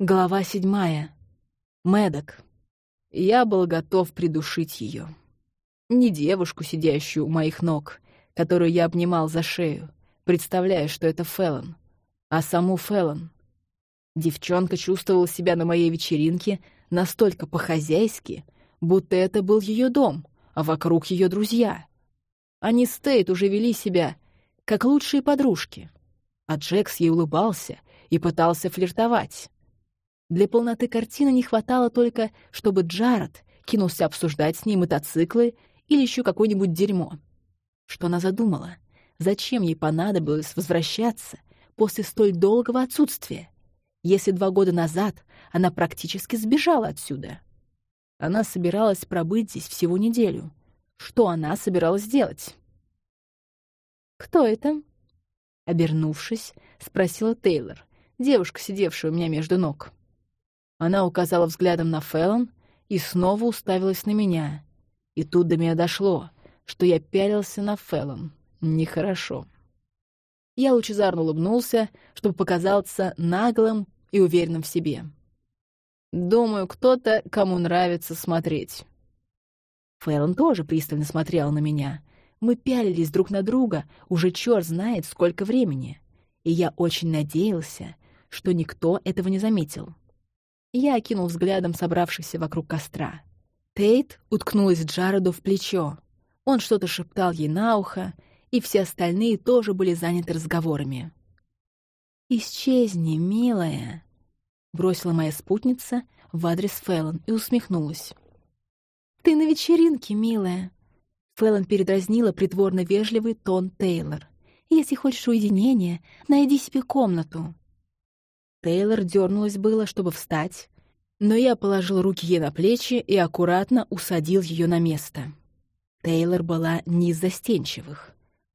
Глава седьмая. Медок. Я был готов придушить ее. Не девушку, сидящую у моих ног, которую я обнимал за шею, представляя, что это Феллон, а саму Феллон. Девчонка чувствовала себя на моей вечеринке настолько по-хозяйски, будто это был ее дом, а вокруг ее друзья. Они с Тейт уже вели себя, как лучшие подружки. А Джекс ей улыбался и пытался флиртовать. Для полноты картины не хватало только, чтобы Джаред кинулся обсуждать с ней мотоциклы или еще какое-нибудь дерьмо. Что она задумала? Зачем ей понадобилось возвращаться после столь долгого отсутствия, если два года назад она практически сбежала отсюда? Она собиралась пробыть здесь всего неделю. Что она собиралась делать? «Кто это?» Обернувшись, спросила Тейлор, девушка, сидевшая у меня между ног. Она указала взглядом на Фэллон и снова уставилась на меня. И тут до меня дошло, что я пялился на Фэллон. Нехорошо. Я лучезарно улыбнулся, чтобы показаться наглым и уверенным в себе. Думаю, кто-то, кому нравится смотреть. Фэллон тоже пристально смотрела на меня. Мы пялились друг на друга уже черт знает сколько времени. И я очень надеялся, что никто этого не заметил. Я окинул взглядом собравшихся вокруг костра. Тейт уткнулась Джареду в плечо. Он что-то шептал ей на ухо, и все остальные тоже были заняты разговорами. «Исчезни, милая», — бросила моя спутница в адрес Фэллон и усмехнулась. «Ты на вечеринке, милая», — Фэллон передразнила притворно вежливый тон Тейлор. «Если хочешь уединения, найди себе комнату». Тейлор дернулась было, чтобы встать, но я положил руки ей на плечи и аккуратно усадил ее на место. Тейлор была не из застенчивых.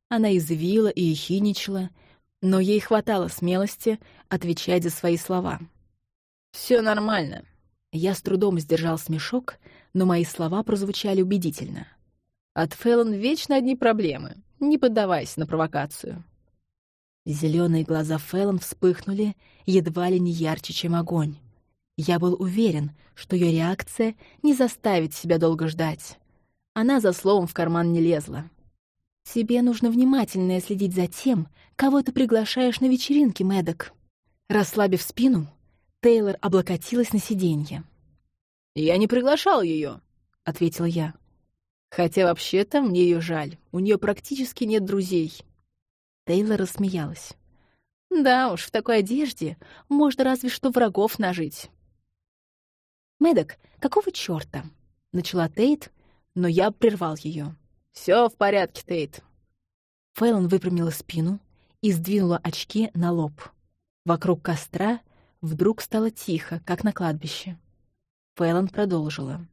Она извила и ехиничала, но ей хватало смелости отвечать за свои слова. Все нормально». Я с трудом сдержал смешок, но мои слова прозвучали убедительно. «От Фэллон вечно одни проблемы. Не поддавайся на провокацию». Зеленые глаза Фэллон вспыхнули едва ли не ярче, чем огонь. Я был уверен, что ее реакция не заставит себя долго ждать. Она за словом в карман не лезла. «Тебе нужно внимательно следить за тем, кого ты приглашаешь на вечеринки, Мэддок». Расслабив спину, Тейлор облокотилась на сиденье. «Я не приглашал ее, ответил я. «Хотя вообще-то мне ее жаль. У нее практически нет друзей». Тейлор рассмеялась. «Да уж, в такой одежде можно разве что врагов нажить». «Мэддок, какого чёрта?» — начала Тейт, но я прервал её. «Всё в порядке, Тейт». Фэллон выпрямила спину и сдвинула очки на лоб. Вокруг костра вдруг стало тихо, как на кладбище. Фэллон продолжила.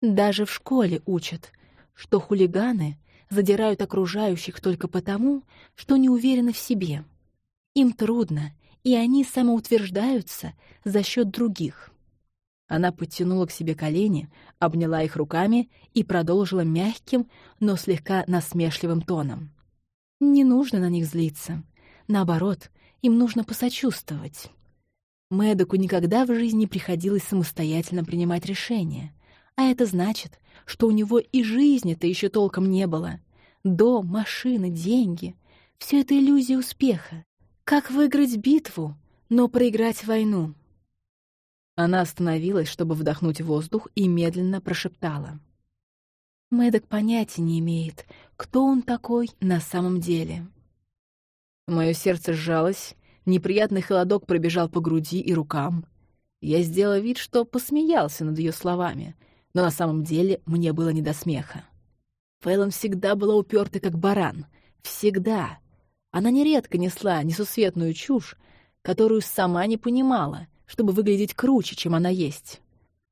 «Даже в школе учат, что хулиганы задирают окружающих только потому, что не уверены в себе. Им трудно, и они самоутверждаются за счет других. Она подтянула к себе колени, обняла их руками и продолжила мягким, но слегка насмешливым тоном. «Не нужно на них злиться. Наоборот, им нужно посочувствовать. Мэдоку никогда в жизни приходилось самостоятельно принимать решения. А это значит, что у него и жизни-то еще толком не было. Дом, машины, деньги — все это иллюзия успеха. Как выиграть битву, но проиграть войну? Она остановилась, чтобы вдохнуть воздух, и медленно прошептала. Мэддок понятия не имеет, кто он такой на самом деле. Мое сердце сжалось, неприятный холодок пробежал по груди и рукам. Я сделал вид, что посмеялся над ее словами, но на самом деле мне было не до смеха. Фейлон всегда была уперта как баран. Всегда. Она нередко несла несусветную чушь, которую сама не понимала, чтобы выглядеть круче, чем она есть.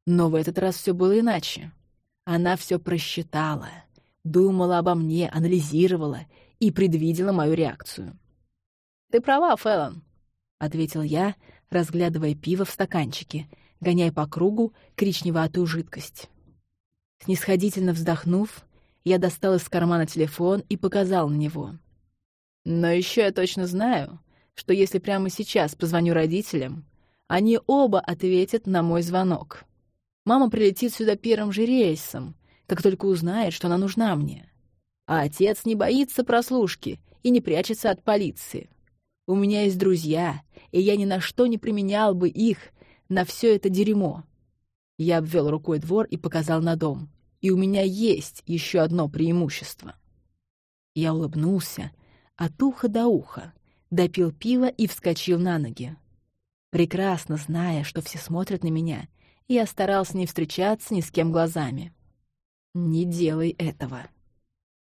Но в этот раз все было иначе. Она все просчитала, думала обо мне, анализировала и предвидела мою реакцию. «Ты права, Фэллон», — ответил я, разглядывая пиво в стаканчике, гоняя по кругу коричневатую жидкость. Снисходительно вздохнув, я достал из кармана телефон и показал на него. Но еще я точно знаю, что если прямо сейчас позвоню родителям, Они оба ответят на мой звонок. Мама прилетит сюда первым же рейсом, как только узнает, что она нужна мне. А отец не боится прослушки и не прячется от полиции. У меня есть друзья, и я ни на что не применял бы их на все это дерьмо. Я обвел рукой двор и показал на дом. И у меня есть еще одно преимущество. Я улыбнулся от уха до уха, допил пиво и вскочил на ноги. Прекрасно зная, что все смотрят на меня, я старался не встречаться ни с кем глазами. «Не делай этого».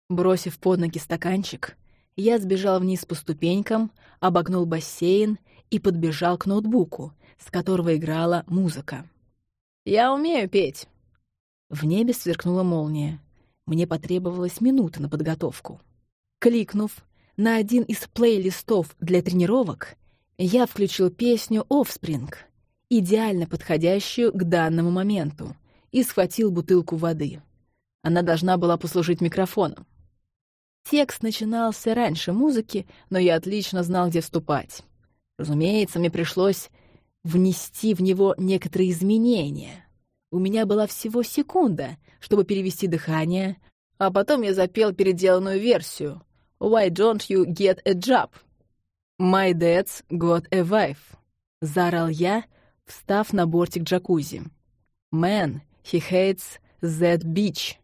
Бросив под ноги стаканчик, я сбежал вниз по ступенькам, обогнул бассейн и подбежал к ноутбуку, с которого играла музыка. «Я умею петь!» В небе сверкнула молния. Мне потребовалась минута на подготовку. Кликнув на один из плейлистов для тренировок, я включил песню «Offspring», идеально подходящую к данному моменту, и схватил бутылку воды. Она должна была послужить микрофоном. Текст начинался раньше музыки, но я отлично знал, где вступать. Разумеется, мне пришлось внести в него некоторые изменения. У меня была всего секунда, чтобы перевести дыхание, а потом я запел переделанную версию «Why don't you get a job?» «My dad's got a wife», — заорал я, встав на бортик джакузи. «Man, he hates that beach».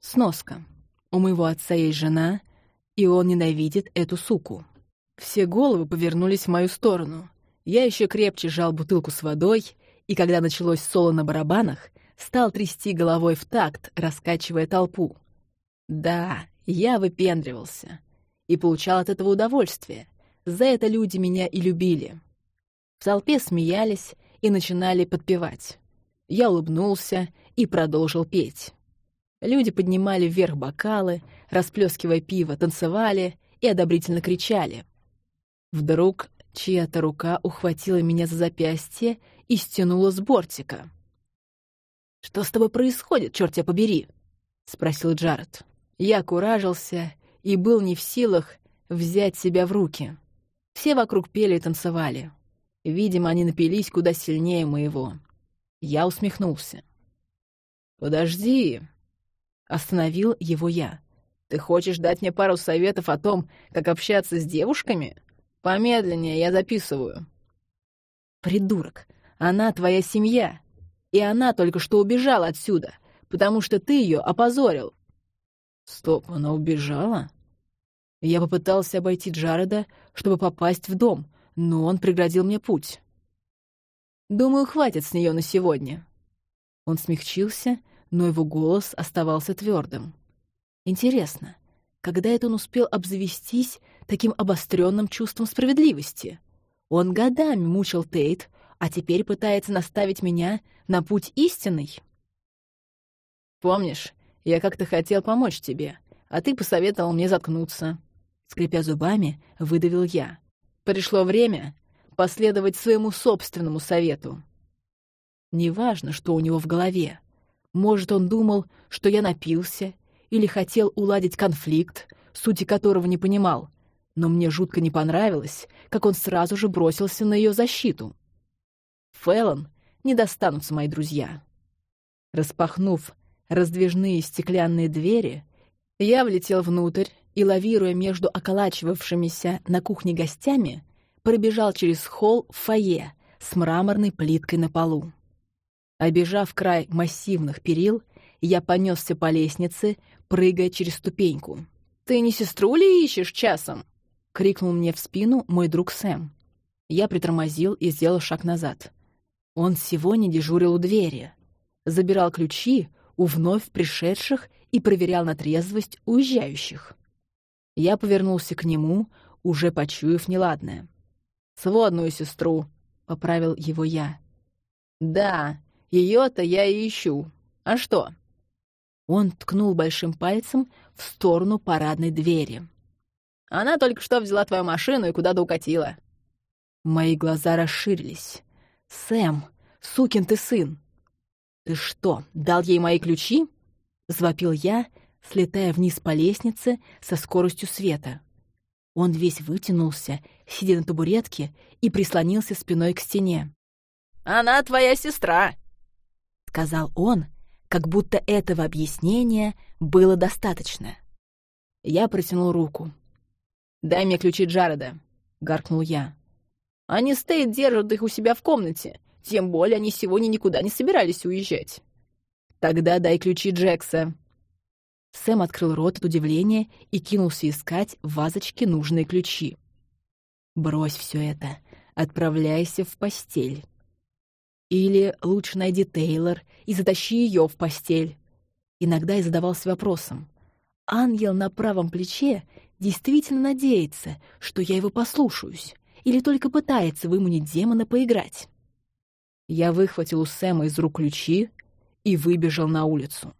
Сноска. У моего отца есть жена, и он ненавидит эту суку. Все головы повернулись в мою сторону. Я еще крепче сжал бутылку с водой, и когда началось соло на барабанах, стал трясти головой в такт, раскачивая толпу. Да, я выпендривался и получал от этого удовольствие. За это люди меня и любили. В толпе смеялись и начинали подпевать. Я улыбнулся и продолжил петь. Люди поднимали вверх бокалы, расплескивая пиво, танцевали и одобрительно кричали. Вдруг чья-то рука ухватила меня за запястье и стянула с бортика. «Что с тобой происходит, черт тебя побери?» — спросил Джаред. Я куражился и был не в силах взять себя в руки. Все вокруг пели и танцевали. Видимо, они напились куда сильнее моего. Я усмехнулся. «Подожди!» — остановил его я. «Ты хочешь дать мне пару советов о том, как общаться с девушками? Помедленнее, я записываю». «Придурок! Она твоя семья, и она только что убежала отсюда, потому что ты ее опозорил». «Стоп, она убежала?» Я попытался обойти Джареда, чтобы попасть в дом, но он преградил мне путь. «Думаю, хватит с нее на сегодня». Он смягчился, но его голос оставался твердым. «Интересно, когда это он успел обзавестись таким обостренным чувством справедливости? Он годами мучил Тейт, а теперь пытается наставить меня на путь истинный?» «Помнишь, я как-то хотел помочь тебе, а ты посоветовал мне заткнуться», Скрипя зубами, выдавил я. Пришло время последовать своему собственному совету. Неважно, что у него в голове. Может, он думал, что я напился или хотел уладить конфликт, сути которого не понимал, но мне жутко не понравилось, как он сразу же бросился на ее защиту. Фэллон не достанутся мои друзья. Распахнув раздвижные стеклянные двери, я влетел внутрь и, лавируя между околачивавшимися на кухне гостями, пробежал через холл в фойе с мраморной плиткой на полу. Обежав край массивных перил, я понесся по лестнице, прыгая через ступеньку. «Ты не сестру ли ищешь часом?» — крикнул мне в спину мой друг Сэм. Я притормозил и сделал шаг назад. Он сегодня дежурил у двери. Забирал ключи у вновь пришедших и проверял на трезвость уезжающих. Я повернулся к нему, уже почуяв неладное. «Сводную сестру», — поправил его я. «Да, ее-то я и ищу. А что?» Он ткнул большим пальцем в сторону парадной двери. «Она только что взяла твою машину и куда-то укатила». Мои глаза расширились. «Сэм, сукин ты сын!» «Ты что, дал ей мои ключи?» — завопил я, слетая вниз по лестнице со скоростью света. Он весь вытянулся, сидя на табуретке, и прислонился спиной к стене. Она твоя сестра», — сказал он, как будто этого объяснения было достаточно. Я протянул руку. «Дай мне ключи Джареда», — гаркнул я. «Они стоят, держат их у себя в комнате. Тем более они сегодня никуда не собирались уезжать». «Тогда дай ключи Джекса». Сэм открыл рот от удивления и кинулся искать в вазочке нужные ключи. «Брось все это. Отправляйся в постель». Или лучше найди Тейлор и затащи ее в постель. Иногда я задавался вопросом. Ангел на правом плече действительно надеется, что я его послушаюсь, или только пытается выманить демона поиграть. Я выхватил у Сэма из рук ключи и выбежал на улицу.